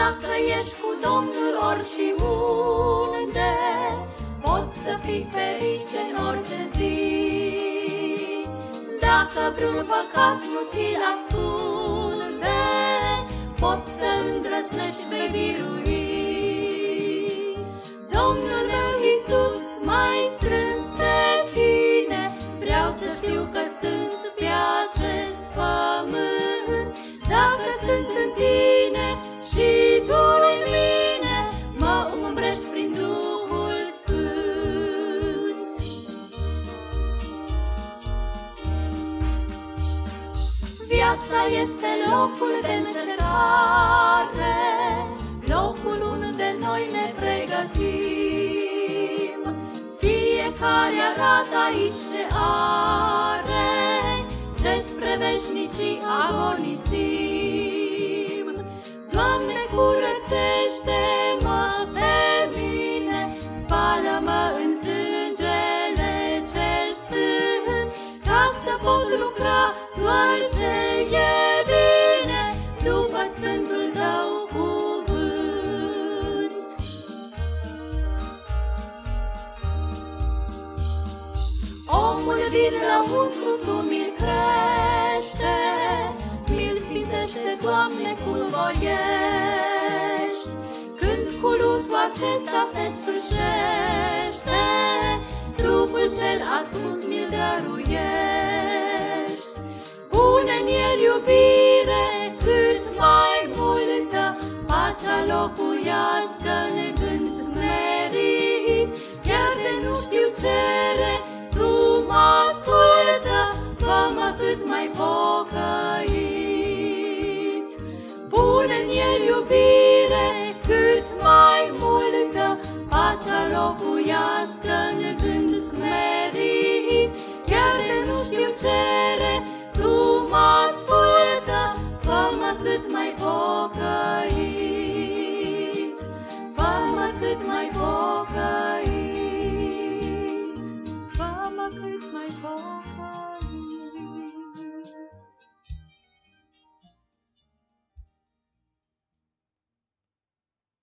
Dacă ești cu Domnul ori și unde, Poți să fii ferice în orice zi. Dacă vreun păcat nu ți-l ascunde, Poți să îndrăznești, vei birui. Viața este locul de încercare, locul unde noi ne pregătim. Fiecare arată aici ce are, ce spre veșnicii agonisim. Omul din lăuntru Tu mi-l crește, Mi-l sfințește, Doamne, cum voiești. Când culutul acesta se sfârșește, Trupul cel ascuns mi-l dăruiești. Pune în el iubire cât mai multă, Pacea locuiască în locuiască în gând smerit. Chiar de nu știu cere, tu mă ascultă, fă-mă cât mai pocăit. Fă-mă cât mai pocăit.